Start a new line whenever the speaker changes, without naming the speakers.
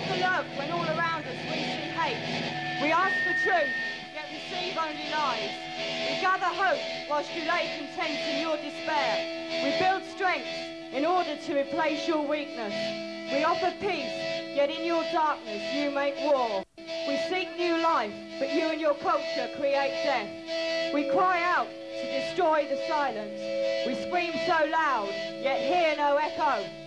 love when all around us we see hate. We ask for truth, yet receive only lies. We gather hope whilst you lay content in your despair. We build strength in order to replace your weakness. We offer peace, yet in your darkness you make war. We seek new life, but you and your culture create death. We cry out to destroy the silence. We scream so loud, yet hear no echo.